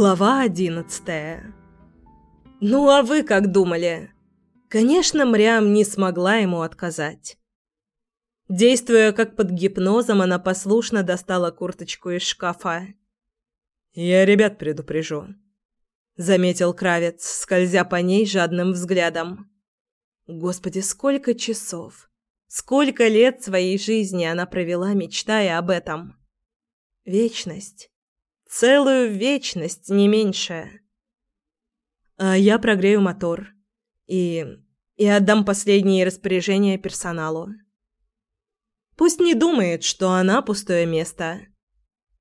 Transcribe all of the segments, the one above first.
Глава одиннадцатая. Ну а вы как думали? Конечно, Мрям не смогла ему отказать. Действуя как под гипнозом, она послушно достала курточку из шкафа. «Я ребят предупрежу», — заметил Кравец, скользя по ней жадным взглядом. Господи, сколько часов, сколько лет своей жизни она провела, мечтая об этом. Вечность. Целую вечность, не меньше. А я прогрею мотор и и отдам последние распоряжения персоналу. Пусть не думает, что она пустое место.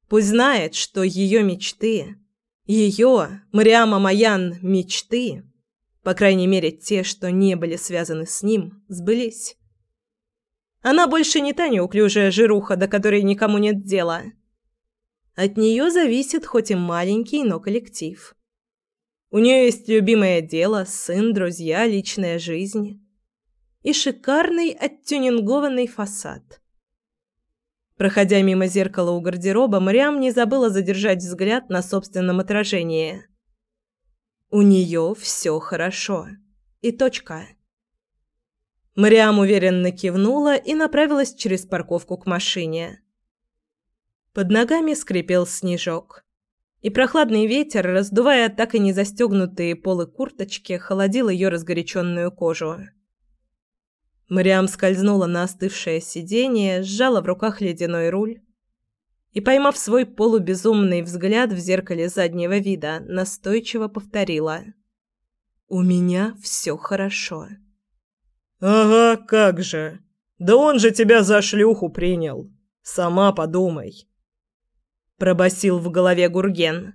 Пусть знает, что ее мечты, ее, Мариама Маян, мечты, по крайней мере, те, что не были связаны с ним, сбылись. Она больше не та неуклюжая жируха, до которой никому нет дела. От нее зависит хоть и маленький, но коллектив. У нее есть любимое дело, сын, друзья, личная жизнь. И шикарный оттюнингованный фасад. Проходя мимо зеркала у гардероба, Мариам не забыла задержать взгляд на собственном отражении. У нее все хорошо. И точка. Мариам уверенно кивнула и направилась через парковку к машине. Под ногами скрипел снежок. И прохладный ветер, раздувая так и не застегнутые полы курточки, холодил ее разгоряченную кожу. Мариам скользнула на остывшее сиденье, сжала в руках ледяной руль и, поймав свой полубезумный взгляд в зеркале заднего вида, настойчиво повторила. «У меня все хорошо». «Ага, как же! Да он же тебя за шлюху принял! Сама подумай!» Пробасил в голове Гурген.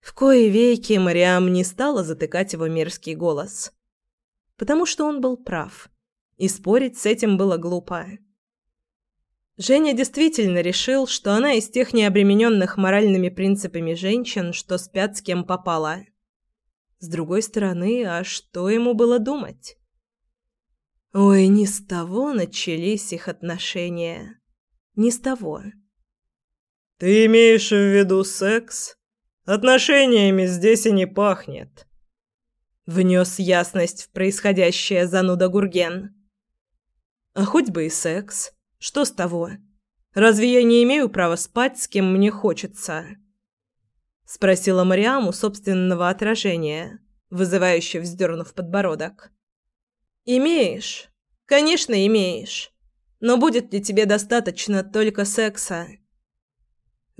В кои веки Мариам не стала затыкать его мерзкий голос, потому что он был прав, и спорить с этим было глупо. Женя действительно решил, что она из тех необремененных моральными принципами женщин, что спят с кем попало. С другой стороны, а что ему было думать? Ой, не с того начались их отношения. Не с того. «Ты имеешь в виду секс? Отношениями здесь и не пахнет». Внес ясность в происходящее зануда Гурген. «А хоть бы и секс. Что с того? Разве я не имею права спать с кем мне хочется?» Спросила Мариаму собственного отражения, вызывающе вздернув подбородок. «Имеешь. Конечно, имеешь. Но будет ли тебе достаточно только секса?»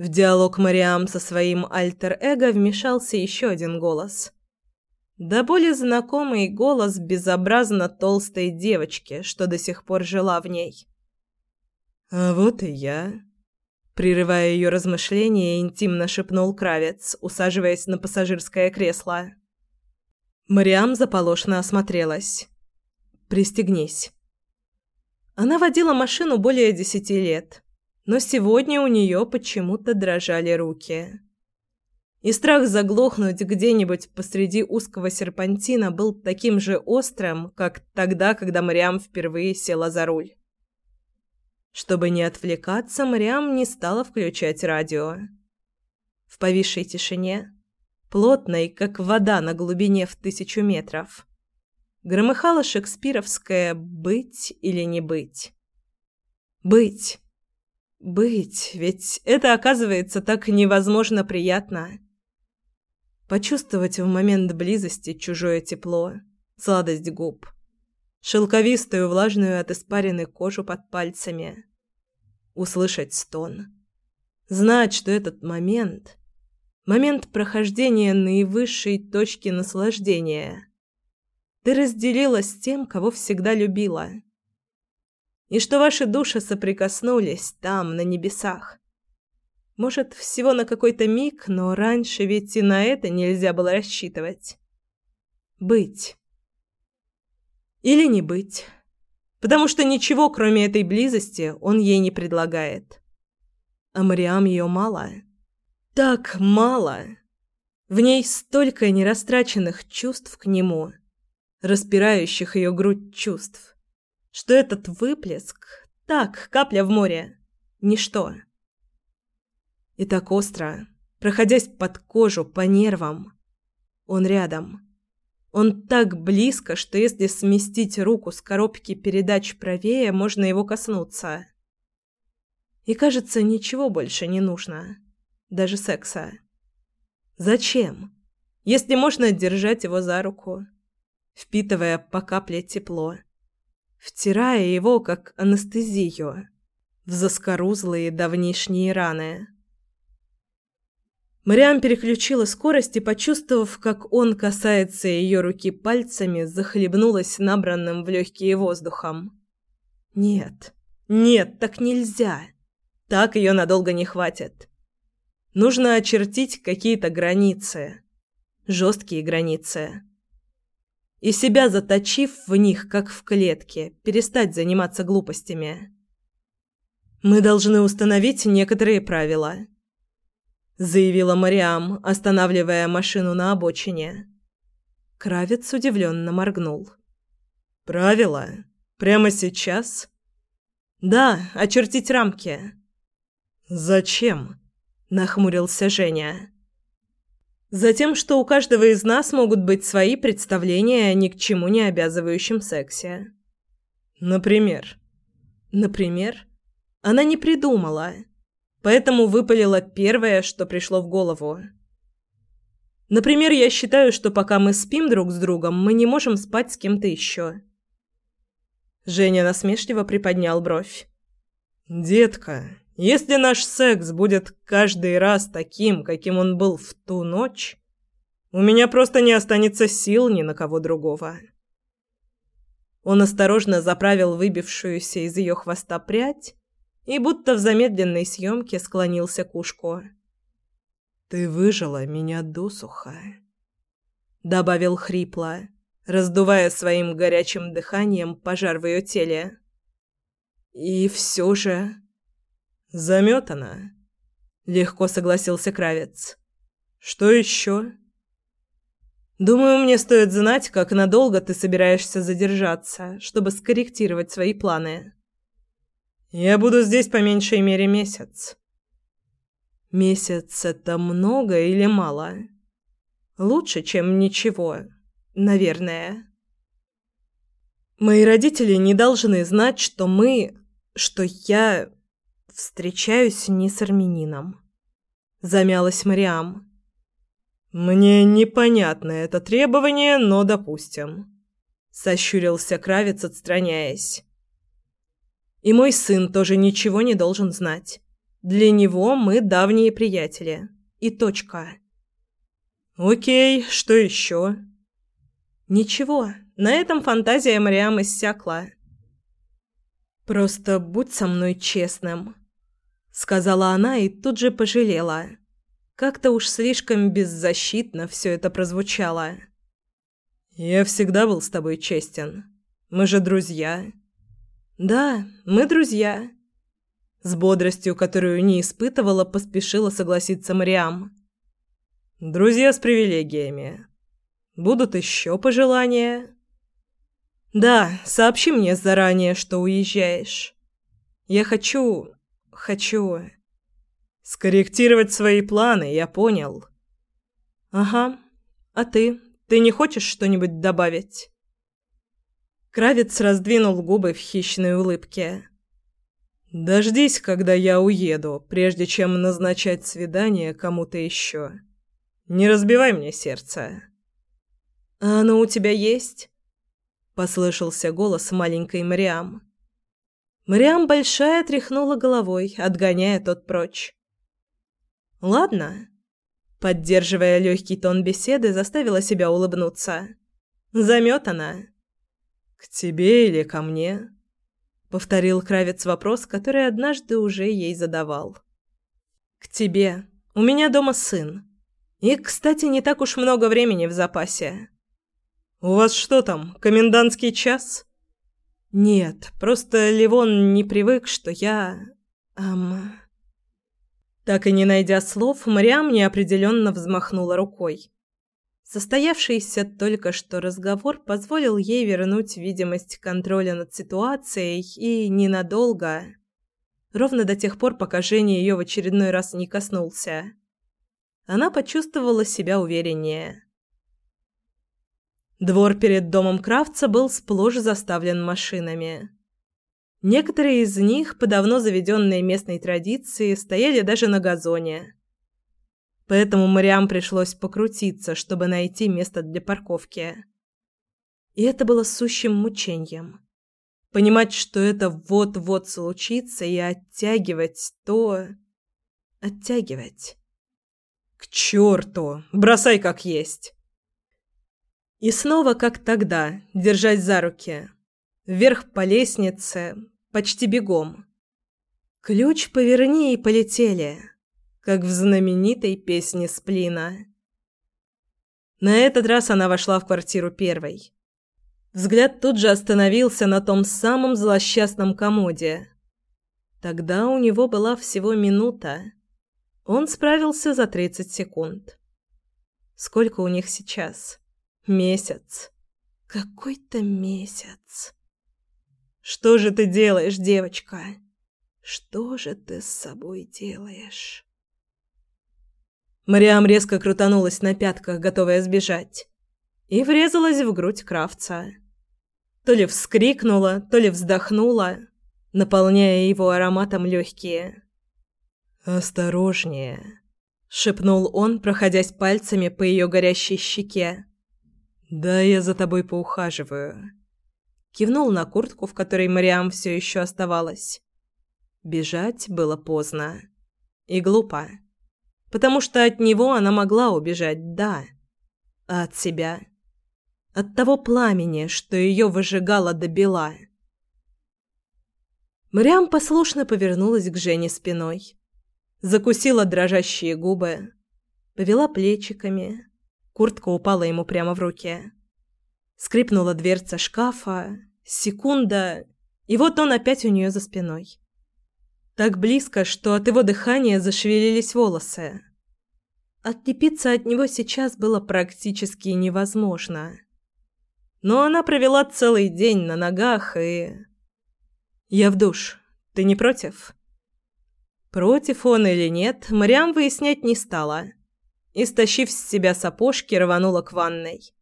В диалог Мариам со своим альтер-эго вмешался еще один голос. Да более знакомый голос безобразно толстой девочки, что до сих пор жила в ней. «А вот и я», — прерывая ее размышления, интимно шепнул Кравец, усаживаясь на пассажирское кресло. Мариам заполошно осмотрелась. «Пристегнись». Она водила машину более десяти лет но сегодня у нее почему-то дрожали руки. И страх заглохнуть где-нибудь посреди узкого серпантина был таким же острым, как тогда, когда Мариам впервые села за руль. Чтобы не отвлекаться, Мариам не стала включать радио. В повисшей тишине, плотной, как вода на глубине в тысячу метров, громыхала шекспировское «быть или не быть». «Быть!» Быть, ведь это оказывается так невозможно приятно. Почувствовать в момент близости чужое тепло, сладость губ, шелковистую влажную от испарины кожу под пальцами, услышать стон, знать, что этот момент момент прохождения наивысшей точки наслаждения. Ты разделила с тем, кого всегда любила и что ваши души соприкоснулись там, на небесах. Может, всего на какой-то миг, но раньше ведь и на это нельзя было рассчитывать. Быть. Или не быть. Потому что ничего, кроме этой близости, он ей не предлагает. А Мариам ее мало. Так мало. В ней столько нерастраченных чувств к нему, распирающих ее грудь чувств что этот выплеск так, капля в море, ничто. И так остро, проходясь под кожу, по нервам. Он рядом. Он так близко, что если сместить руку с коробки передач правее, можно его коснуться. И кажется, ничего больше не нужно. Даже секса. Зачем? Если можно держать его за руку, впитывая по капле тепло, втирая его, как анестезию, в заскорузлые давнишние раны. Мариам переключила скорость и, почувствовав, как он касается ее руки пальцами, захлебнулась набранным в легкие воздухом. «Нет, нет, так нельзя. Так ее надолго не хватит. Нужно очертить какие-то границы. Жесткие границы. И себя заточив в них, как в клетке, перестать заниматься глупостями. Мы должны установить некоторые правила» заявила Мариам, останавливая машину на обочине. Кравец удивленно моргнул. «Правила? Прямо сейчас?» «Да, очертить рамки». «Зачем?» – нахмурился Женя. «Затем, что у каждого из нас могут быть свои представления о ни к чему не обязывающем сексе». «Например?» «Например?» Она не придумала поэтому выпалила первое, что пришло в голову. Например, я считаю, что пока мы спим друг с другом, мы не можем спать с кем-то еще. Женя насмешливо приподнял бровь. «Детка, если наш секс будет каждый раз таким, каким он был в ту ночь, у меня просто не останется сил ни на кого другого». Он осторожно заправил выбившуюся из ее хвоста прядь и будто в замедленной съемке склонился к ушку. «Ты выжила меня досуха», — добавил хрипло, раздувая своим горячим дыханием пожар в ее теле. «И все же...» «Заметана», — легко согласился Кравец. «Что еще?» «Думаю, мне стоит знать, как надолго ты собираешься задержаться, чтобы скорректировать свои планы». Я буду здесь по меньшей мере месяц. Месяц это много или мало? Лучше, чем ничего, наверное. Мои родители не должны знать, что мы, что я встречаюсь не с армянином. Замялась Мариам. Мне непонятно это требование, но допустим. Сощурился Кравец, отстраняясь. И мой сын тоже ничего не должен знать. Для него мы давние приятели. И точка. Окей, что еще? Ничего. На этом фантазия Мариам иссякла. Просто будь со мной честным, сказала она и тут же пожалела. Как-то уж слишком беззащитно все это прозвучало. Я всегда был с тобой честен. Мы же друзья. «Да, мы друзья». С бодростью, которую не испытывала, поспешила согласиться Мариам. «Друзья с привилегиями. Будут еще пожелания?» «Да, сообщи мне заранее, что уезжаешь. Я хочу... хочу...» «Скорректировать свои планы, я понял». «Ага. А ты? Ты не хочешь что-нибудь добавить?» Кравец раздвинул губы в хищной улыбке. «Дождись, когда я уеду, прежде чем назначать свидание кому-то еще. Не разбивай мне сердце». «А оно у тебя есть?» – послышался голос маленькой Мариам. Мариам большая тряхнула головой, отгоняя тот прочь. «Ладно». Поддерживая легкий тон беседы, заставила себя улыбнуться. «Заметана». «К тебе или ко мне?» — повторил Кравец вопрос, который однажды уже ей задавал. «К тебе. У меня дома сын. И, кстати, не так уж много времени в запасе». «У вас что там, комендантский час?» «Нет, просто Ливон не привык, что я... Эм...» Так и не найдя слов, Мариам неопределенно взмахнула рукой. Состоявшийся только что разговор позволил ей вернуть видимость контроля над ситуацией и ненадолго, ровно до тех пор, пока Женя ее в очередной раз не коснулся. она почувствовала себя увереннее. Двор перед домом Кравца был сплошь заставлен машинами. Некоторые из них, по давно заведенной местной традиции, стояли даже на газоне. Поэтому Мариам пришлось покрутиться, чтобы найти место для парковки. И это было сущим мучением. Понимать, что это вот-вот случится, и оттягивать то... Оттягивать. К черту! Бросай как есть! И снова, как тогда, держать за руки. Вверх по лестнице, почти бегом. Ключ поверни и полетели, как в знаменитой песне Сплина. На этот раз она вошла в квартиру первой. Взгляд тут же остановился на том самом злосчастном комоде. Тогда у него была всего минута. Он справился за 30 секунд. Сколько у них сейчас? Месяц. Какой-то месяц. Что же ты делаешь, девочка? Что же ты с собой делаешь? Мариам резко крутанулась на пятках, готовая сбежать, и врезалась в грудь Кравца. То ли вскрикнула, то ли вздохнула, наполняя его ароматом легкие. «Осторожнее», — шепнул он, проходясь пальцами по ее горящей щеке. «Да, я за тобой поухаживаю». Кивнул на куртку, в которой Мариам все еще оставалась. Бежать было поздно. И глупо. Потому что от него она могла убежать, да. А от себя? От того пламени, что ее выжигало до бела. Мариам послушно повернулась к Жене спиной. Закусила дрожащие губы. Повела плечиками. Куртка упала ему прямо в руки. Скрипнула дверца шкафа. Секунда. И вот он опять у нее за спиной. Так близко, что от его дыхания зашевелились волосы. Отлепиться от него сейчас было практически невозможно. Но она провела целый день на ногах и... «Я в душ. Ты не против?» Против он или нет, Мариам выяснять не стала. И, стащив с себя сапожки, рванула к ванной.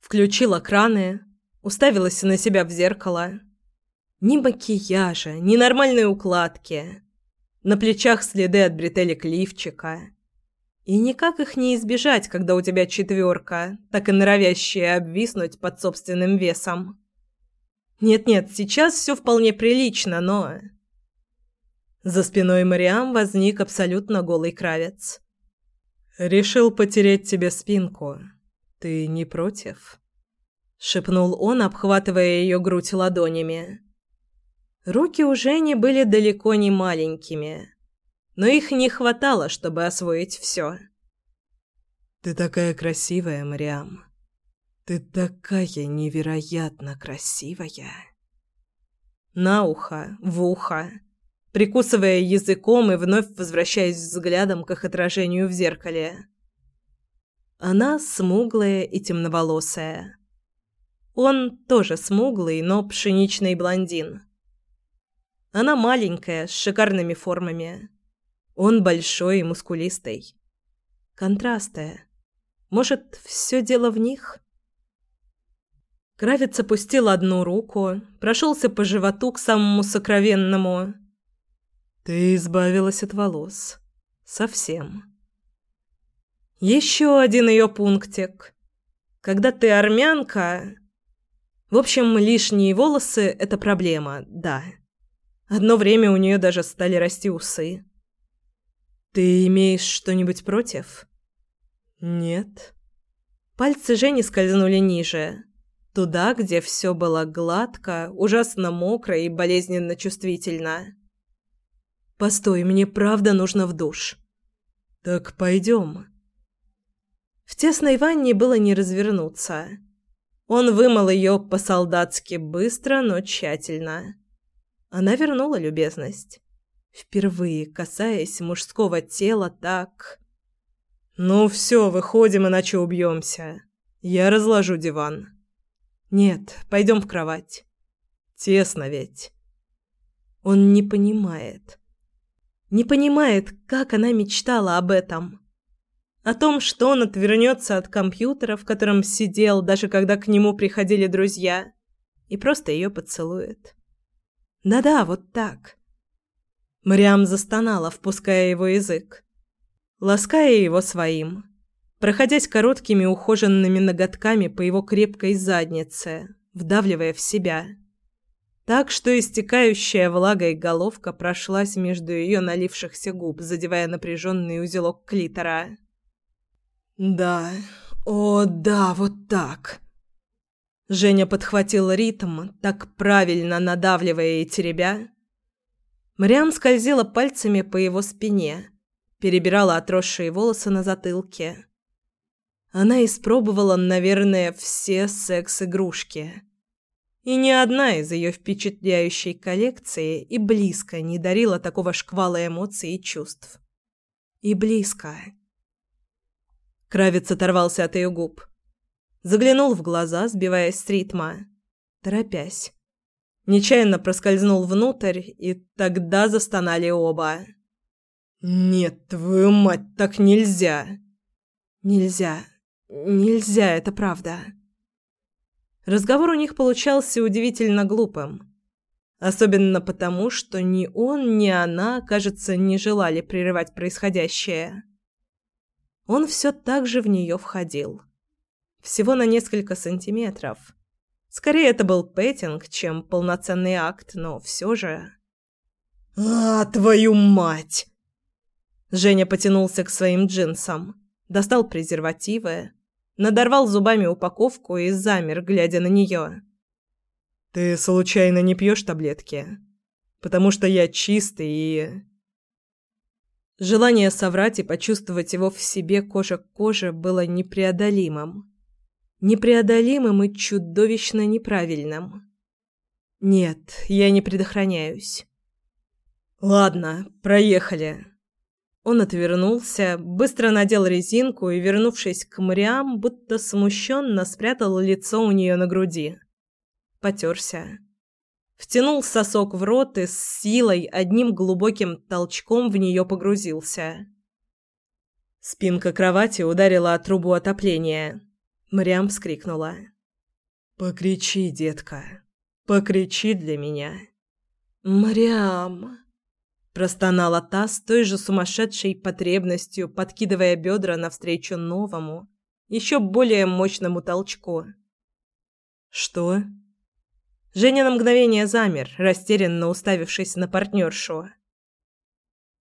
Включила краны, уставилась на себя в зеркало. Ни макияжа, ни нормальной укладки. На плечах следы от бретелек лифчика. И никак их не избежать, когда у тебя четверка, так и норовящая обвиснуть под собственным весом. Нет-нет, сейчас все вполне прилично, но... За спиной Мариам возник абсолютно голый кравец. «Решил потереть тебе спинку. Ты не против?» Шепнул он, обхватывая ее грудь ладонями. Руки у Жени были далеко не маленькими, но их не хватало, чтобы освоить все. «Ты такая красивая, Мариам. Ты такая невероятно красивая». На ухо, в ухо, прикусывая языком и вновь возвращаясь взглядом к их отражению в зеркале. Она смуглая и темноволосая. Он тоже смуглый, но пшеничный блондин. Она маленькая, с шикарными формами. Он большой и мускулистый. Контрасты. Может, все дело в них? Кравец опустил одну руку, прошелся по животу к самому сокровенному. «Ты избавилась от волос. Совсем». Еще один ее пунктик. Когда ты армянка... В общем, лишние волосы – это проблема, да. Одно время у нее даже стали расти усы. «Ты имеешь что-нибудь против?» «Нет». Пальцы Жени скользнули ниже. Туда, где все было гладко, ужасно мокро и болезненно чувствительно. «Постой, мне правда нужно в душ». «Так пойдем». В тесной ванне было не развернуться. Он вымыл ее по-солдатски быстро, но тщательно. Она вернула любезность впервые касаясь мужского тела так... «Ну все, выходим, иначе убьемся. Я разложу диван». «Нет, пойдем в кровать. Тесно ведь». Он не понимает. Не понимает, как она мечтала об этом. О том, что он отвернется от компьютера, в котором сидел, даже когда к нему приходили друзья, и просто ее поцелует. Да-да, вот так. Мариам застонала, впуская его язык, лаская его своим, проходясь короткими ухоженными ноготками по его крепкой заднице, вдавливая в себя. Так что истекающая влагой головка прошлась между ее налившихся губ, задевая напряженный узелок клитора. «Да, о да, вот так!» Женя подхватил ритм, так правильно надавливая и теребя. Мариам скользила пальцами по его спине, перебирала отросшие волосы на затылке. Она испробовала, наверное, все секс-игрушки. И ни одна из ее впечатляющей коллекции и близко не дарила такого шквала эмоций и чувств. И близко. Кравец оторвался от ее губ. Заглянул в глаза, сбиваясь с ритма, торопясь. Нечаянно проскользнул внутрь, и тогда застонали оба. «Нет, твою мать, так нельзя!» «Нельзя. Нельзя, это правда». Разговор у них получался удивительно глупым. Особенно потому, что ни он, ни она, кажется, не желали прерывать происходящее он все так же в нее входил. Всего на несколько сантиметров. Скорее, это был пэтинг, чем полноценный акт, но все же... «А, твою мать!» Женя потянулся к своим джинсам, достал презервативы, надорвал зубами упаковку и замер, глядя на нее. «Ты случайно не пьешь таблетки? Потому что я чистый и...» Желание соврать и почувствовать его в себе кожа к коже было непреодолимым. Непреодолимым и чудовищно неправильным. Нет, я не предохраняюсь. Ладно, проехали. Он отвернулся, быстро надел резинку и, вернувшись к Мариам, будто смущенно спрятал лицо у нее на груди. Потерся. Втянул сосок в рот и с силой одним глубоким толчком в нее погрузился. Спинка кровати ударила о трубу отопления. Мрям вскрикнула. «Покричи, детка, покричи для меня». «Мрям!» Простонала та с той же сумасшедшей потребностью, подкидывая бедра навстречу новому, еще более мощному толчку. «Что?» Женя на мгновение замер, растерянно уставившись на партнершу.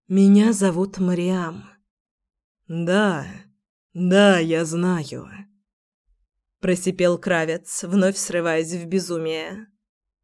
«Меня зовут Мариам». «Да, да, я знаю», – просипел Кравец, вновь срываясь в безумие.